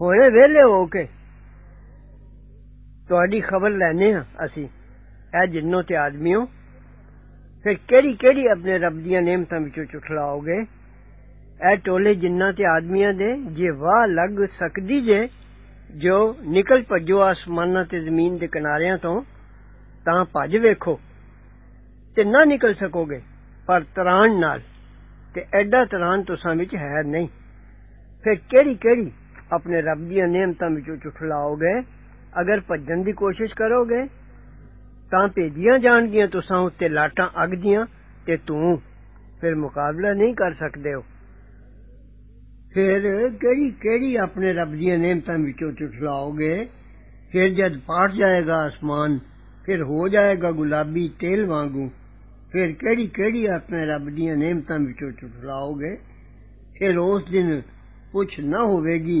ہونے ویلے ہو کے تہاڈی خبر لینے ہاں اسی اے جنوں تے آدمیوں پھر کیڑی کیڑی اپنے رب دیاں نعمتاں وچوں چٹھلاؤ گے اے ٹولے جنہاں تے آدمیاں دے جے واہ لگ سکدی جے جو نکل پجو آسمان تے زمین دے کناریاں تو تاں پج ویکھو تے نہ نکل سکو گے پر تران نال تے ایڈا تران تساں وچ ہے نہیں پھر کیڑی کیڑی اپنے رب دیا نعمتاں وچوں چٹھلاؤ گے۔ اگر بھجن دی کوشش کرو گے، تاں بھیجیاں جان گیاں تساں تے لاٹاں اگ دیاں تے توں پھر مقابلہ نہیں کر سکدے ہو۔ پھر کیڑی کیڑی اپنے رب دیا نعمتاں وچوں چٹھلاؤ گے؟ پھر جد پاٹ جائے گا آسمان، پھر ہو جائے گا گلابی تیل وانگو پھر کیڑی کیڑی اپنے رب دیا نعمتاں وچوں چٹھلاؤ گے؟ پھر اس دن کچھ نہ ہوئے گی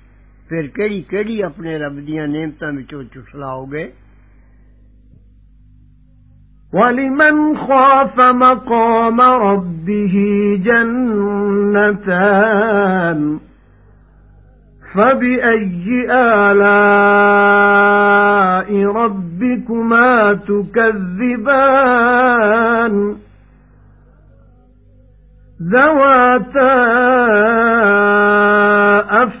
پھر کیڑی کیڑی اپنے رب دیا نعمتوں وچوں چسلاؤ وَلِمَنْ خَافَ مَقَامَ رَبِّهِ جَنَّتَانِ فَبِأَيِّ آلَاءِ رَبِّكُمَا تُكَذِّبَانِ ذَوَاتَا أف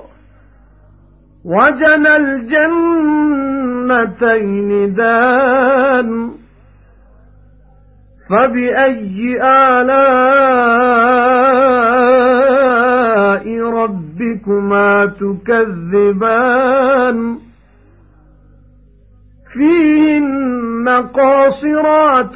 وَجَنَى الْجَنَّتَيْنِ دَانٍ فَبِأَيِّ آلَاءِ رَبِّكُمَا تُكَذِّبَانِ فِيهِنَّ قَاصِرَاتُ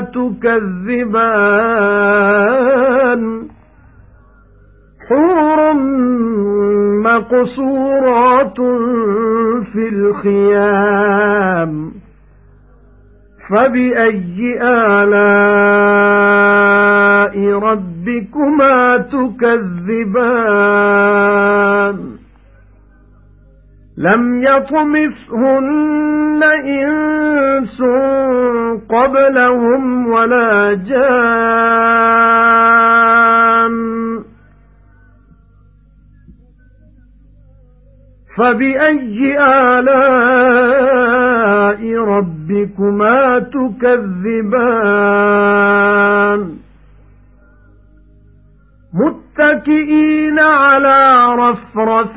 تُكَذِّبَانِ حُورٌ مَّقْصُورَاتٌ فِي الْخِيَامِ فَبِأَيِّ آلَاءِ رَبِّكُمَا تُكَذِّبَانِ لَمْ يَطْمِثْهُنَّ إِنسٌ قَبْلَهُمْ وَلَا جَانٌّ فَبِأَيِّ آلَاءِ رَبِّكُمَا تُكَذِّبَانِ مُتَّكِئِينَ عَلَى رَفْرَفٍ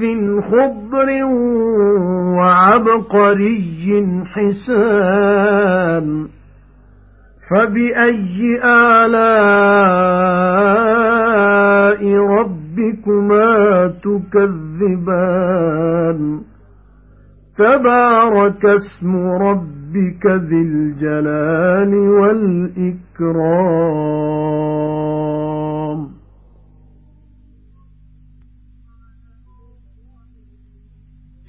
خُضْرٍ وَعَبْقَرِيٍّ حِسَانٍ فَبِأَيِّ آلَاءِ رَبِّكُمَا تُكَذِّبَانِ؟ تَبَارَكَ اسْمُ رَبِّكَ ذِي الْجَلَالِ وَالْإِكْرَامِ.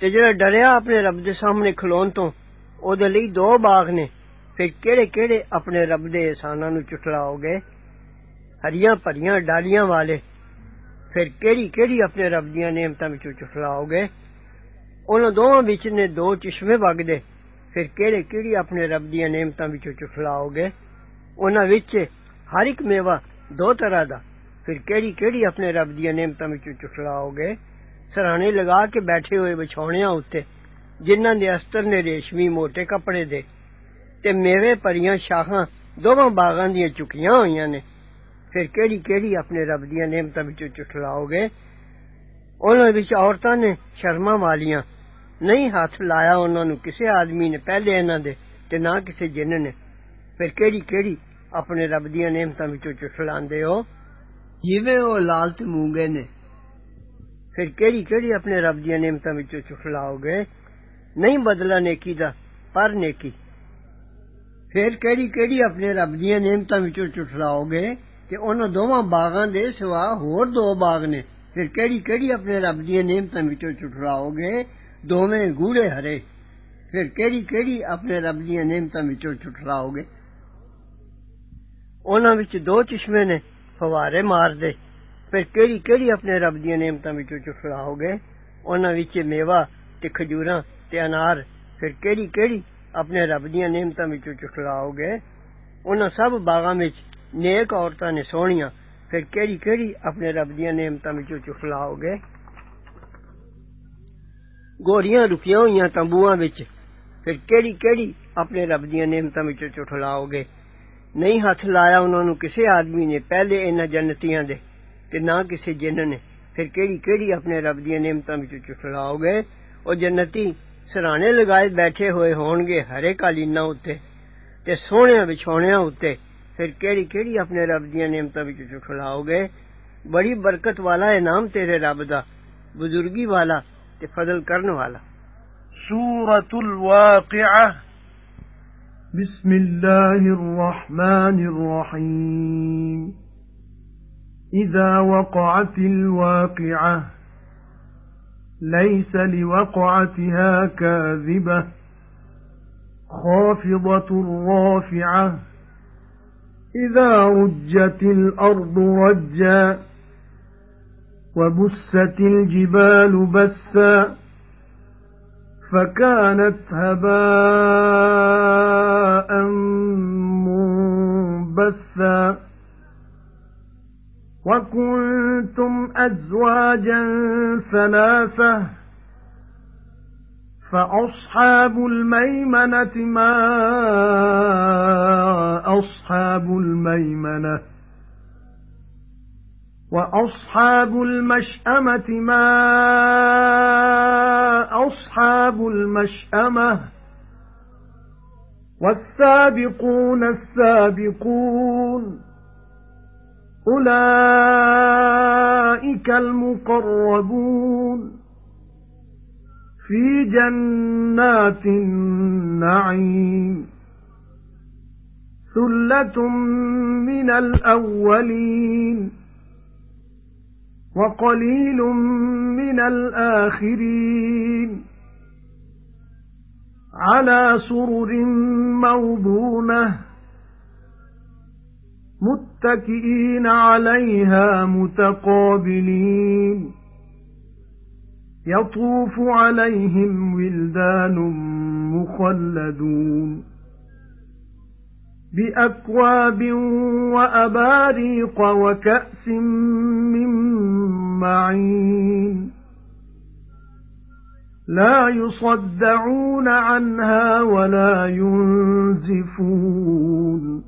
ਤੇ ਜਿਹੜਾ ਡਰਿਆ ਆਪਣੇ ਰੱਬ ਦੇ ਸਾਹਮਣੇ ਖਲੋਣ ਤੋਂ ਉਹਦੇ ਲਈ ਦੋ ਬਾਗ ਨੇ ਫਿਰ ਕਿਹੜੇ ਕਿਹੜੇ ਆਪਣੇ ਰੱਬ ਦੇ ਇਹਸਾਨਾਂ ਨੂੰ ਚੁਟਲਾਓਗੇ ਹਰੀਆਂ ਭਰੀਆਂ ਡਾਲੀਆਂ ਵਾਲੇ ਫਿਰ ਕਿਹੜੀ ਕਿਹੜੀ ਆਪਣੇ ਰੱਬ ਦੀਆਂ ਨੇਮਤਾਂ ਵਿੱਚੋਂ ਚੁਟਲਾਓਗੇ ਉਹਨਾਂ ਦੋਵਾਂ ਵਿੱਚ ਨੇ ਦੋ ਚਸ਼ਮੇ ਵਗਦੇ ਫਿਰ ਕਿਹੜੇ ਕਿਹੜੀ ਆਪਣੇ ਰੱਬ ਦੀਆਂ ਨੇਮਤਾਂ ਵਿੱਚੋਂ ਚੁਟਲਾਓਗੇ ਉਹਨਾਂ ਵਿੱਚ ਹਰ ਇੱਕ ਮੇਵਾ ਦੋ ਤਰ੍ਹਾਂ ਦਾ ਫਿਰ ਕਿਹੜੀ ਕਿਹੜੀ ਆਪਣੇ ਰੱਬ ਦੀਆਂ ਨੇਮਤਾਂ ਵਿੱਚੋਂ ਚੁਟਲਾਓਗੇ ਸਰਾਣੇ ਲਗਾ ਕੇ ਬੈਠੇ ਹੋਏ ਵਿਛੌਣਿਆਂ ਉੱਤੇ ਜਿਨ੍ਹਾਂ ਦੇ ਅਸਤਰ ਨੇ ਰੇਸ਼ਮੀ ਮੋٹے ਕੱਪੜੇ ਦੇ ਤੇ ਮੇਰੇ ਪਰੀਆਂ ਸ਼ਾਹਾਂ ਦੋਵਾਂ ਬਾਗਾਂ ਦੀਆਂ ਚੁਕੀਆਂ ਹੋਈਆਂ ਨੇ ਫਿਰ ਕਿਹੜੀ ਕਿਹੜੀ ਆਪਣੇ ਰੱਬ ਦੀਆਂ ਨੇਮਤਾਂ ਵਿੱਚੋਂ ਚੁਟਲਾਓਗੇ ਉਹਨਾਂ ਵਿੱਚ ਔਰਤਾਂ ਨੇ ਸ਼ਰਮਾਂ ਵਾਲੀਆਂ ਨਹੀਂ ਹੱਥ ਲਾਇਆ ਉਹਨਾਂ ਨੂੰ ਕਿਸੇ ਆਦਮੀ ਨੇ ਪਹਿਲੇ ਇਹਨਾਂ ਦੇ ਤੇ ਨਾ ਕਿਸੇ ਜਿੰਨ ਨੇ ਫਿਰ ਕਿਹੜੀ ਕਿਹੜੀ ਆਪਣੇ ਰੱਬ ਦੀਆਂ ਨੇਮਤਾਂ ਵਿੱਚੋਂ ਚੁਟਲਾਉਂਦੇ ਹੋ ਜਿਵੇਂ ਉਹ ਲਾਲਤ ਮੂੰਗੇ ਨੇ ਫਿਰ ਕਿਹੜੀ ਕਿਹੜੀ ਆਪਣੇ ਰੱਬ ਦੀਆਂ ਨੇਮਤਾਂ ਵਿੱਚੋਂ ਚੁਟਲਾਓਗੇ ਨਹੀਂ ਬਦਲਾ ਨੇਕੀ ਦਾ ਪਰ ਨੇਕੀ ਫਿਰ ਕਿਹੜੀ ਕਿਹੜੀ ਆਪਣੇ ਰੱਬ ਦੀਆਂ ਨੇਮਤਾਂ ਵਿੱਚੋਂ ਚੁਟਲਾਓਗੇ ਤੇ ਉਹਨਾਂ ਦੋਵਾਂ ਬਾਗਾਂ ਦੇ ਸਿਵਾ ਹੋਰ ਦੋ ਬਾਗ ਨੇ ਫਿਰ ਕਿਹੜੀ ਕਿਹੜੀ ਆਪਣੇ ਰੱਬ ਦੀਆਂ ਨੇਮਤਾਂ ਵਿੱਚੋਂ ਚੁਟਲਾਓਗੇ ਦੋਵੇਂ ਗੂੜੇ ਹਰੇ ਫਿਰ ਕਿਹੜੀ ਕਿਹੜੀ ਆਪਣੇ ਰੱਬ ਦੀਆਂ ਨੇਮਤਾਂ ਵਿੱਚੋਂ ਚੁਟਲਾਓਗੇ ਉਹਨਾਂ ਵਿੱਚ ਦੋ ਚਸ਼ਮੇ ਨੇ ਫਵਾਰੇ ਮਾਰਦੇ ਫਿਰ ਕਿਹੜੀ ਕਿਹੜੀ ਆਪਣੇ ਰੱਬ ਦੀਆਂ ਨੇਮਤਾਂ ਵਿੱਚੋਂ ਚੁਟਲਾਓਗੇ ਉਹਨਾਂ ਵਿੱਚ ਮੇਵਾ ਤੇ ਖਜੂਰਾਂ ਤੇ ਅਨਾਰ ਫਿਰ ਕਿਹੜੀ ਕਿਹੜੀ ਆਪਣੇ ਰੱਬ ਦੀਆਂ ਨੇਮਤਾਂ ਵਿੱਚੋਂ ਚੁਟਲਾਓਗੇ ਉਹਨਾਂ ਸਭ ਬਾਗਾਂ ਵਿੱਚ ਨੇਕ ਔਰਤਾਂ ਨੇ ਸੋਹਣੀਆਂ ਫਿਰ ਕਿਹੜੀ ਕਿਹੜੀ ਆਪਣੇ ਰੱਬ ਦੀਆਂ ਨੇਮਤਾਂ ਵਿੱਚੋਂ ਚੁਟਲਾਓਗੇ ਗੋਰੀਆਂ ਰੁਕੀਆਂ ਹੋਈਆਂ ਤੰਬੂਆਂ ਵਿੱਚ ਫਿਰ ਕਿਹੜੀ ਕਿਹੜੀ ਆਪਣੇ ਰੱਬ ਦੀਆਂ ਨੇਮਤਾਂ ਵਿੱਚੋਂ ਚੁਟਲਾਓਗੇ ਨਹੀਂ ਹੱਥ ਲਾਇਆ ਉਹਨਾਂ ਨੂੰ ਕਿਸੇ ਆਦਮੀ ਨੇ ਪਹਿਲੇ ਇਹਨਾਂ ਜੰਨਤੀਆਂ ਦੇ کہ نہ کسی جن نے پھر کیڑی کیڑی اپنے رب دیا نعمتوں وچوں چٹلاؤ گئے او جنتی سرانے لگائے بیٹھے ہوئے ہون گے ہرے قالیناں اُتے تے سوہنے بچھونیاں اُتے پھر کیڑی کیڑی اپنے رب دیا نعمتوں وچوں چٹلاؤ گئے بڑی برکت والا انعام تیرے رب دا، بزرگی والا تے فضل کرن والا۔ سورة الواقعة بسم الله الرحمن الرحيم إذا وقعت الواقعة ليس لوقعتها كاذبة. خافضة رافعة إذا رجت الأرض رجا وبست الجبال بسا فكانت هباء منبثا. وَكُنتُمْ أَزْوَاجًا ثَلَاثَةً فَأَصْحَابُ الْمَيْمَنَةِ مَا أَصْحَابُ الْمَيْمَنَةِ وَأَصْحَابُ الْمَشْأَمَةِ مَا أَصْحَابُ الْمَشْأَمَةِ وَالسَّابِقُونَ السَّابِقُونَ أُولَئِكَ الْمُقَرَّبُونَ فِي جَنَّاتِ النَّعِيمِ ثُلَّةٌ مِنَ الْأَوَّلِينَ وَقَلِيلٌ مِنَ الْآخِرِينَ عَلَى سُرُرٍ مَّوْضُونَةٍ مُتَّكِئِينَ عَلَيْهَا مُتَقَابِلِينَ. يَطُوفُ عَلَيْهِمْ وِلْدَانٌ مُخَلَّدُونَ. بِأَكْوَابٍ وَأَبَارِيقَ وَكَأْسٍ مِّن مَّعِينٍ. لَا يُصَدَّعُونَ عَنْهَا وَلَا يُنزِفُونَ.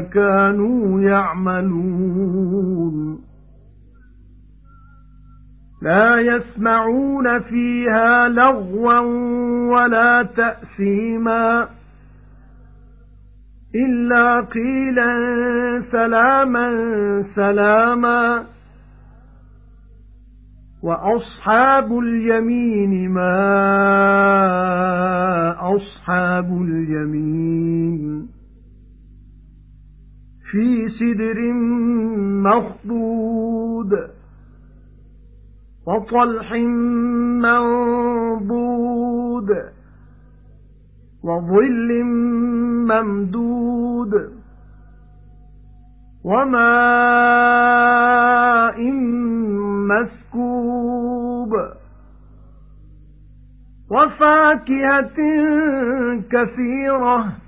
كَانُوا يَعْمَلُونَ. لَا يَسْمَعُونَ فِيهَا لَغْوًا وَلَا تَأْثِيمًا. إِلَّا قِيلًا سَلَامًا سَلَامًا. وَأَصْحَابُ الْيَمِينِ مَا أَصْحَابُ الْيَمِينِ. فِي سِدْرٍ مَّخْضُودٍ وَطَلْحٍ مَّنضُودٍ وَظِلٍّ مَّمْدُودٍ وَمَاءٍ مَّسْكُوبٍ وَفَاكِهَةٍ كَثِيرَةٍ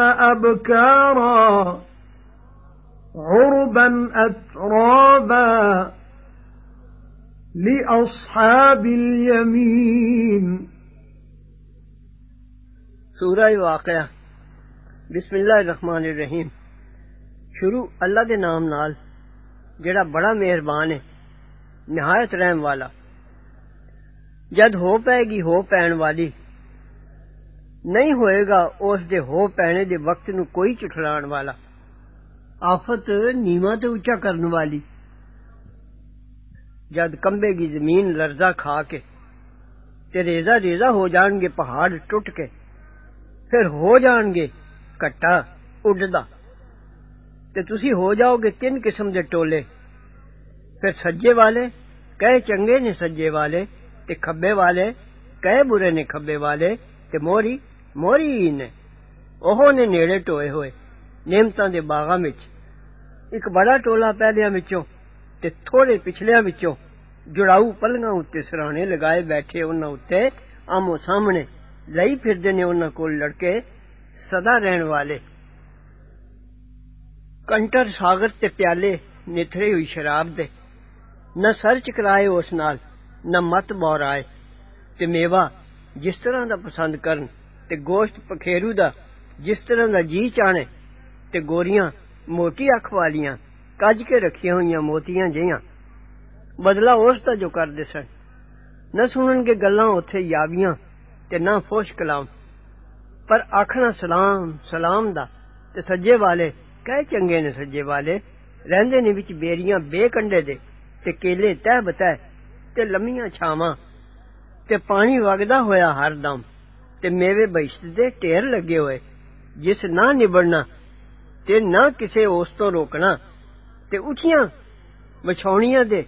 أَبْكَارًا عُرُبًا أَتْرَابًا لِأَصْحَابِ الْيَمِينِ. سورہ واقعہ بسم اللہ الرحمن الرحیم شروع اللہ دے نام نال جڑا بڑا مہربان ہے نہایت رحم والا۔ جد ہو پائے گی ہو پین والی۔ نہیں ہوئے گا اس دے ہو پینے دے وقت نو کوئی چٹھلان والا آفت نیواں تے اونچا کرن والی جد کمبے گی زمین لرزہ کھا کے تے ریزہ ریزہ ہو جان گے پہاڑ ٹوٹ کے پھر ہو جان گے کٹا اڈدا تے تسی ہو جاؤ گے تین قسم دے ٹولے پھر سجے والے کہے چنگے نے سجے والے تے کھبے والے کہے برے نے کھبے والے تے موری موری ہی نے اوہ نے نیڑے ٹوئے ہوئے نعمتاں دے باغاں وچ ایک بڑا ٹولا پہلیاں وچوں تے تھوڑے پچھلیاں وچوں جڑاؤ پلنگاں اُتے سرانے لگائے بیٹھے انہاں اُتے آمو سامنے لئی پھردے نے انہاں کول لڑکے سدا رہن والے کنٹر ساگر تے پیالے نتھرے ہوئی شراب دے نہ سر چکرائے اس نال نہ مت بور آئے تے گوشت پکھیرو دا، جس طرح دا جی چانے، تے گوریاں موٹی اکھ والیاں کج کے رکھیاں ہوئیاں موتیاں جیاں۔ بدلہ اس دا جو کر دے سن۔ نہ سنن کے گلاں اوتھے یاویاں تے نہ فوش کلام۔ پر آکھنا سلام سلام دا۔ تے سجے والے کہ چنگے نے سجے والے، رہندے نے وچ بیریاں بے کنڈے دے۔ تے کیلے تہ بتہ، تے لمیاں چھاواں۔ تے پانی وگدا ہویا ہر دم۔ ਤੇ ਮੇਵੇ ਬਹਿਸ਼ਤ ਦੇ ਢੇਰ ਲੱਗੇ ਹੋਏ ਜਿਸ ਨਾ ਨਿਬੜਨਾ ਤੇ ਨਾ ਕਿਸੇ ਉਸ ਤੋਂ ਰੋਕਣਾ ਤੇ ਉੱਚੀਆਂ ਵਿਛਾਉਣੀਆਂ ਦੇ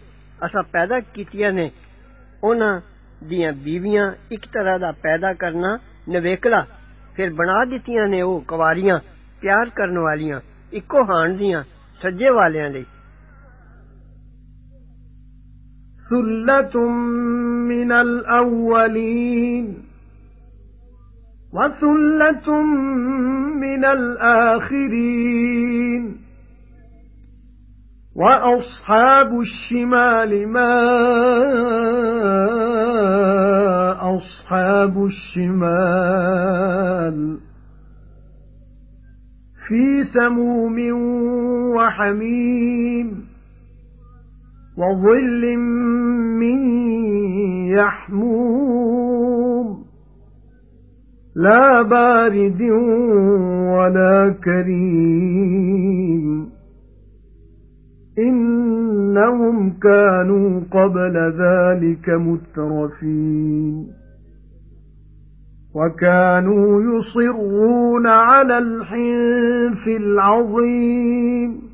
ਅਸਾਂ ਪੈਦਾ ਕੀਤੀਆਂ ਨੇ ਉਹਨਾਂ ਦੀਆਂ ਬੀਵੀਆਂ ਇੱਕ ਤਰ੍ਹਾਂ ਦਾ ਪੈਦਾ ਕਰਨਾ ਨਵੇਕਲਾ ਫਿਰ ਬਣਾ ਦਿੱਤੀਆਂ ਨੇ ਉਹ ਕੁਵਾਰੀਆਂ ਪਿਆਰ ਕਰਨ ਵਾਲੀਆਂ ਇੱਕੋ ਹਾਣ ਦੀਆਂ ਸੱਜੇ ਵਾਲਿਆਂ ਲਈ ثُلَّةٌ مِّنَ الْأَوَّلِينَ وَثُلَّةٌ مِّنَ الْآخِرِينَ. وَأَصْحَابُ الشِّمَالِ مَا أَصْحَابُ الشِّمَالِ. فِي سَمُومٍ وَحَمِيمٍ وَظِلٍّ مِّن يَحْمُومٍ لَا بَارِدٍ وَلَا كَرِيمٍ. إِنَّهُمْ كَانُوا قَبْلَ ذَلِكَ مُتْرَفِينَ. وَكَانُوا يُصِرُّونَ عَلَى الْحِنثِ الْعَظِيمِ.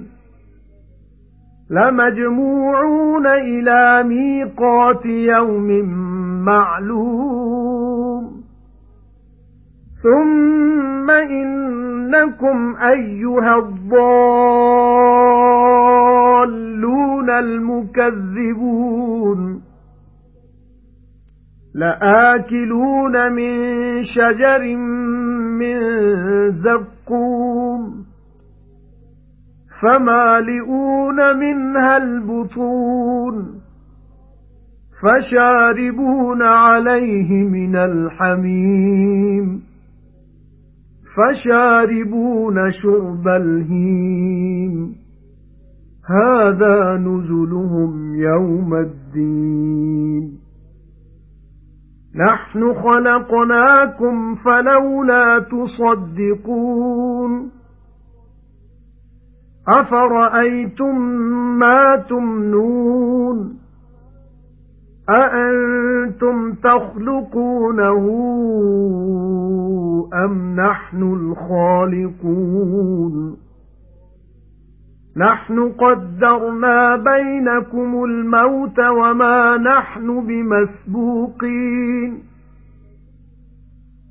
لَمَجْمُوعُونَ إِلَى مِيقَاتِ يَوْمٍ مَّعْلُومٍ. ثُمَّ إِنَّكُمْ أَيُّهَا الضَّالُّونَ الْمُكَذِّبُونَ. لَآكِلُونَ مِن شَجَرٍ مِّن زَقُّومٍ. فَمَالِئُونَ مِنْهَا الْبُطُونَ فَشَارِبُونَ عَلَيْهِ مِنَ الْحَمِيمِ فَشَارِبُونَ شُرْبَ الْهِيمِ هَذَا نُزُلُهُمْ يَوْمَ الدِّينِ نَحْنُ خَلَقْنَاكُمْ فَلَوْلَا تُصَدِّقُونَ أَفَرَأَيْتُم مَّا تُمْنُونَ أَأَنتُمْ تَخْلُقُونَهُ أَمْ نَحْنُ الْخَالِقُونَ نَحْنُ قَدَّرْنَا بَيْنَكُمُ الْمَوْتَ وَمَا نَحْنُ بِمَسْبُوقِينَ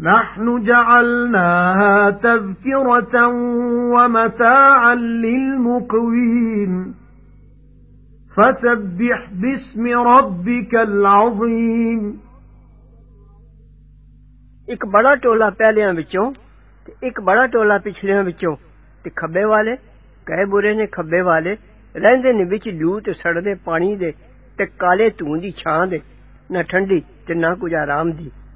نَحْنُ جَعَلْنَاهَا تَذْكِرَةً وَمَتَاعًا لِلْمُقْوِينَ فَسَبِّحْ بِاسْمِ رَبِّكَ الْعَظِيمِ ਇੱਕ ਬੜਾ ਟੋਲਾ ਪਹਿਲਿਆਂ ਵਿੱਚੋਂ ਤੇ ਇੱਕ ਬੜਾ ਟੋਲਾ ਪਿਛਲਿਆਂ ਵਿੱਚੋਂ ਤੇ ਖੱਬੇ ਵਾਲੇ ਕਹੇ ਬੁਰੇ ਨੇ ਖੱਬੇ ਵਾਲੇ ਰਹਿੰਦੇ ਨੇ ਵਿੱਚ ਲੂ ਤੇ ਸੜਦੇ ਪਾਣੀ ਦੇ ਤੇ ਕਾਲੇ ਧੂੰ ਦੀ ਛਾਂ ਦੇ ਨਾ ਠੰਡੀ ਤੇ ਨਾ ਕੁਝ ਆਰਾਮ ਦੀ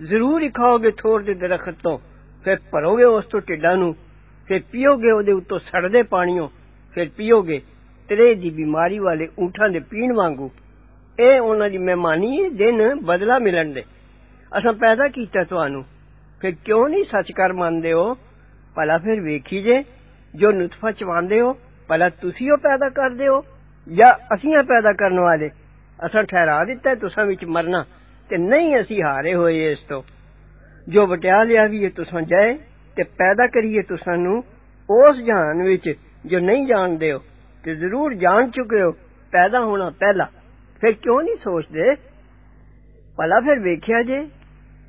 ਜ਼ਰੂਰ ਹੀ ਖਾਓਗੇ ਥੋੜ ਦੇ ਦਰਖਤ ਤੋਂ ਫਿਰ ਭਰੋਗੇ ਉਸ ਤੋਂ ਢਿੱਡਾਂ ਨੂੰ ਫਿਰ ਪੀਓਗੇ ਉਹਦੇ ਉੱਤੋਂ ਸੜਦੇ ਪਾਣੀਓ ਫਿਰ ਪੀਓਗੇ ਤਰੇ ਦੀ ਬਿਮਾਰੀ ਵਾਲੇ ਊਠਾਂ ਦੇ ਪੀਣ ਵਾਂਗੂ ਇਹ ਉਹਨਾਂ ਦੀ ਮਹਿਮਾਨੀ ਹੈ ਦਿਨ ਬਦਲਾ ਮਿਲਣ ਦੇ ਅਸਾਂ ਪੈਦਾ ਕੀਤਾ ਤੁਹਾਨੂੰ ਫਿਰ ਕਿਉਂ ਨਹੀਂ ਸੱਚ ਕਰ ਮੰਨਦੇ ਹੋ ਭਲਾ ਫਿਰ ਵੇਖੀ ਜੇ ਜੋ ਨੁਤਫਾ ਚਵਾਉਂਦੇ ਹੋ ਭਲਾ ਤੁਸੀਂ ਉਹ ਪੈਦਾ ਕਰਦੇ ਹੋ ਜਾਂ ਅਸੀਂ ਆ ਪੈਦਾ ਕਰਨ ਵਾਲੇ ਅਸਾਂ ਠਹਿਰਾ ਦਿੱਤਾ ਤੁਸਾਂ ਵਿੱਚ ਮਰਨਾ ਤੇ ਨਹੀਂ ਅਸੀਂ ਹਾਰੇ ਹੋਏ ਇਸ ਤੋਂ ਜੋ ਵਟਿਆ ਲਿਆ ਵੀ ਤੁਸਾਂ ਜਾਏ ਤੇ ਪੈਦਾ ਕਰੀਏ ਤੁਸਾਂ ਨੂੰ ਉਸ ਜਹਾਨ ਵਿੱਚ ਜੋ ਨਹੀਂ ਜਾਣਦੇ ਹੋ ਤੇ ਜ਼ਰੂਰ ਜਾਣ ਚੁੱਕੇ ਹੋ ਪੈਦਾ ਹੋਣਾ ਪਹਿਲਾ ਫਿਰ ਕਿਉਂ ਨਹੀਂ ਸੋਚਦੇ ਭਲਾ ਫਿਰ ਵੇਖਿਆ ਜੇ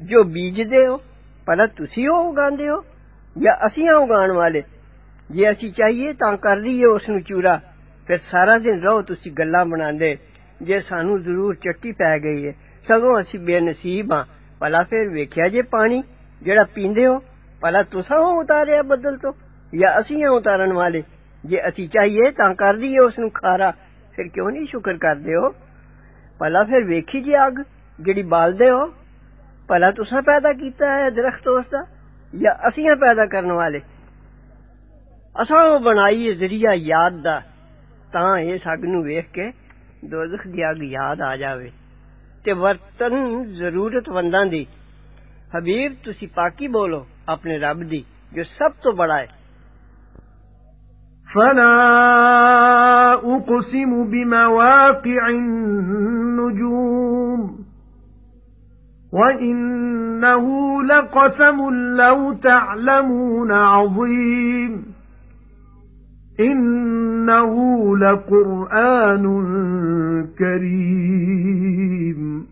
ਜੋ ਬੀਜਦੇ ਹੋ ਭਲਾ ਤੁਸੀਂ ਉਹ ਉਗਾਉਂਦੇ ਹੋ ਜਾਂ ਅਸੀਂ ਆ ਉਗਾਉਣ ਵਾਲੇ ਜੇ ਅਸੀਂ ਚਾਹੀਏ ਤਾਂ ਕਰ ਲਈਏ ਉਸ ਨੂੰ ਚੂਰਾ ਫਿਰ ਸਾਰਾ ਦਿਨ ਰਹੋ ਤੁਸੀਂ ਗੱਲਾਂ ਬਣਾਉਂਦੇ ਜੇ ਸਾਨੂੰ ਜ਼ਰੂਰ ਚੱਟੀ ਪੈ ਗਈ ਹੈ سگوں اسی بے نصیب ہاں پلا پھر ویکھیا جے پانی جڑا پیندے ہو پلا تسا ہو اتاریا بدل تو یا اسی ہاں اتارن والے جے اسی چاہیے تاں کر دیئے اس نو کھارا پھر کیوں نہیں شکر کردے ہو پلا پھر ویکھی جی اگ جڑی بالدے ہو پلا تسا پیدا کیتا ہے درخت اس دا یا اسی ہاں پیدا کرن والے اساں او بنائی ذریعہ یاد دا تاں ایس اگ نو ویکھ کے دوزخ دی اگ یاد آ جاوے تے ورتن ضرورت منداں دی حبیب تسی پاکی بولو اپنے رب دی جو سب تو بڑا ہے فلا اقسم بمواقع النجوم وانه لقسم لو تعلمون عظيم। إِنَّهُ لَقُرْآنٌ كَرِيمٌ.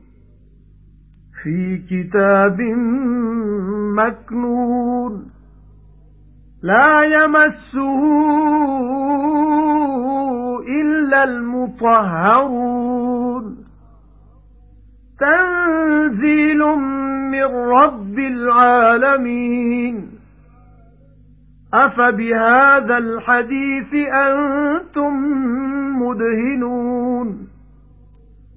فِي كِتَابٍ مَّكْنُونٍ. لَّا يَمَسُّهُ إِلَّا الْمُطَهَّرُونَ. تَنزِيلٌ مِّن رَّبِّ الْعَالَمِينَ. أَفَبِهَذَا الْحَدِيثِ أَنتُم مُّدْهِنُونَ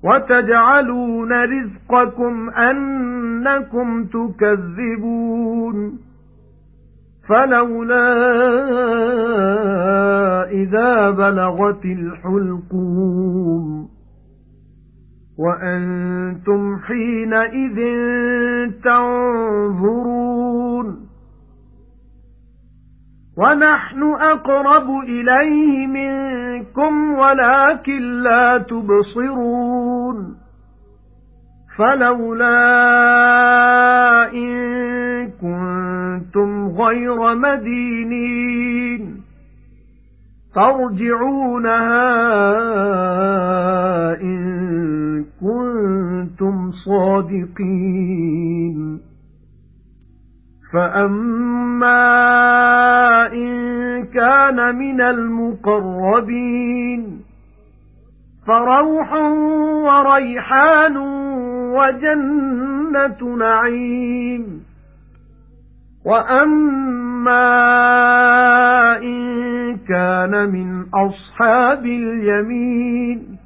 وَتَجْعَلُونَ رِزْقَكُمْ أَنَّكُمْ تُكَذِّبُونَ فَلَوْلَا إِذَا بَلَغَتِ الْحُلْقُومَ وَأَنْتُمْ حِينَئِذٍ تَنظُرُونَ وَنَحْنُ أَقْرَبُ إِلَيْهِ مِنكُمْ وَلَكِن لَّا تُبْصِرُونَ فَلَوْلَا إِن كُنتُمْ غَيْرَ مَدِينِينَ تَرْجِعُونَهَا إِن كُنتُمْ صَادِقِينَ فَأَمَّا إِن كَانَ مِنَ الْمُقَرَّبِينَ فَرَوْحٌ وَرَيْحَانٌ وَجَنَّةُ نَعِيمٍ وَأَمَّا إِن كَانَ مِنْ أَصْحَابِ الْيَمِينِ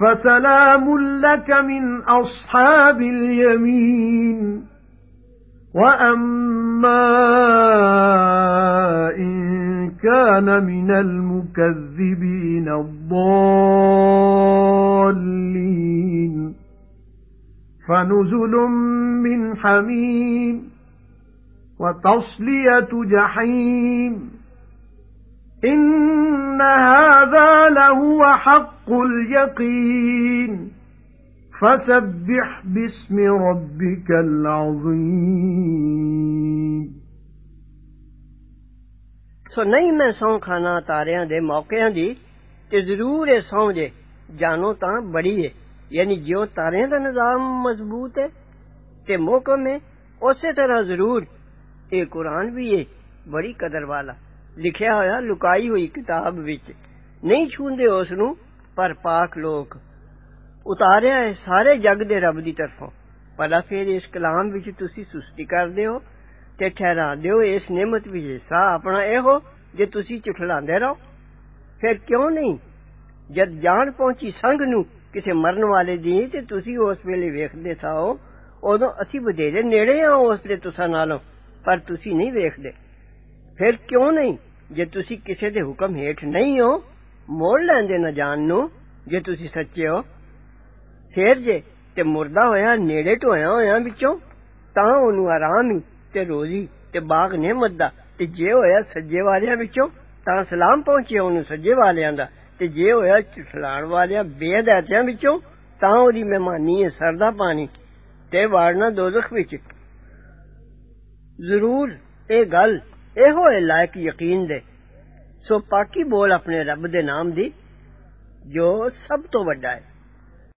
فَسَلَامٌ لَّكَ مِنْ أَصْحَابِ الْيَمِينِ وَأَمَّا إِن كَانَ مِنَ الْمُكَذِّبِينَ الضَّالِّينَ فَنُزُلٌ مِّنْ حَمِيمٍ وَتَصْلِيَةُ جَحِيمٍ إِنَّ هَذَا لَهُوَ حَقُّ الْيَقِينِ فسبح باسم ربك العظيم. سو نہیں میں سوں کھانا تاریاں دے موقعاں دی، تے ضرور اے سوں جے جانو تاں بڑی اے۔ یعنی جو تاریاں دا نظام مضبوط اے، تے موقع میں اسی طرح ضرور اے قران وی اے، بڑی قدر والا۔ لکھیا ہویا، لکائی ہوئی کتاب وچ۔ نہیں چھوندے اس نو پر پاک لوک۔ ਉਤਾਰਿਆ ਹੈ ਸਾਰੇ ਜਗ ਦੇ ਰੱਬ ਦੀ ਤਰਫੋਂ ਭਲਾ ਫਿਰ ਇਸ ਕਲਾਮ ਵਿੱਚ ਤੁਸੀਂ ਸੁਸਤੀ ਕਰਦੇ ਹੋ ਤੇ ਠਹਿਰਾ ਦਿਓ ਇਸ ਨਿਮਤ ਵਿੱਚ ਹਿੱਸਾ ਆਪਣਾ ਇਹੋ ਜੇ ਤੁਸੀਂ ਝੁਠਲਾਉਂਦੇ ਰਹੋ ਫਿਰ ਕਿਉਂ ਨਹੀਂ ਜਦ ਜਾਣ ਪਹੁੰਚੀ ਸੰਗ ਨੂੰ ਕਿਸੇ ਮਰਨ ਵਾਲੇ ਦੀ ਤੇ ਤੁਸੀਂ ਉਸ ਵੇਲੇ ਵੇਖਦੇ ਸਾਓ ਉਦੋਂ ਅਸੀਂ ਵਧੇਰੇ ਨੇੜੇ ਆ ਉਸ ਦੇ ਤੁਸਾਂ ਨਾਲੋਂ ਪਰ ਤੁਸੀਂ ਨਹੀਂ ਵੇਖਦੇ ਫਿਰ ਕਿਉਂ ਨਹੀਂ ਜੇ ਤੁਸੀਂ ਕਿਸੇ ਦੇ ਹੁਕਮ ਹੇਠ ਨਹੀਂ ਹੋ ਮੋੜ ਲੈਂਦੇ ਨਾ ਜਾਣ ਨੂੰ ਜੇ ਤੁਸੀਂ ਸੱਚੇ ਹੋ ਫੇਰ ਜੇ ਤੇ ਮੁਰਦਾ ਹੋਇਆ ਨੇੜੇ ਢੋਇਆ ਹੋਇਆ ਵਿੱਚੋਂ ਤਾਂ ਉਹਨੂੰ ਆਰਾਮ ਹੀ ਤੇ ਰੋਜ਼ੀ ਤੇ ਬਾਗ ਨਿਹਮਤ ਦਾ ਤੇ ਜੇ ਹੋਇਆ ਸੱਜੇ ਵਾਲਿਆਂ ਵਿੱਚੋਂ ਤਾਂ ਸਲਾਮ ਪਹੁੰਚਿਆ ਉਹਨੂੰ ਸੱਜੇ ਵਾਲਿਆਂ ਦਾ ਤੇ ਜੇ ਹੋਇਆ ਝੁਠਲਾਣ ਵਾਲਿਆਂ ਬੇਅਦੈਤਿਆਂ ਵਿੱਚੋਂ ਤਾਂ ਉਹਦੀ ਮਹਿਮਾਨੀ ਹੈ ਸਰਦਾ ਪਾਣੀ ਤੇ ਵਾੜਨਾ ਦੋਜ਼ਖ ਵਿੱਚ ਜ਼ਰੂਰ ਇਹ ਗੱਲ ਇਹੋ ਹੈ ਲਾਇਕ ਯਕੀਨ ਦੇ ਸੋ ਪਾਕੀ ਬੋਲ ਆਪਣੇ ਰੱਬ ਦੇ ਨਾਮ ਦੀ ਜੋ ਸਭ ਤੋਂ ਵੱਡਾ ਹੈ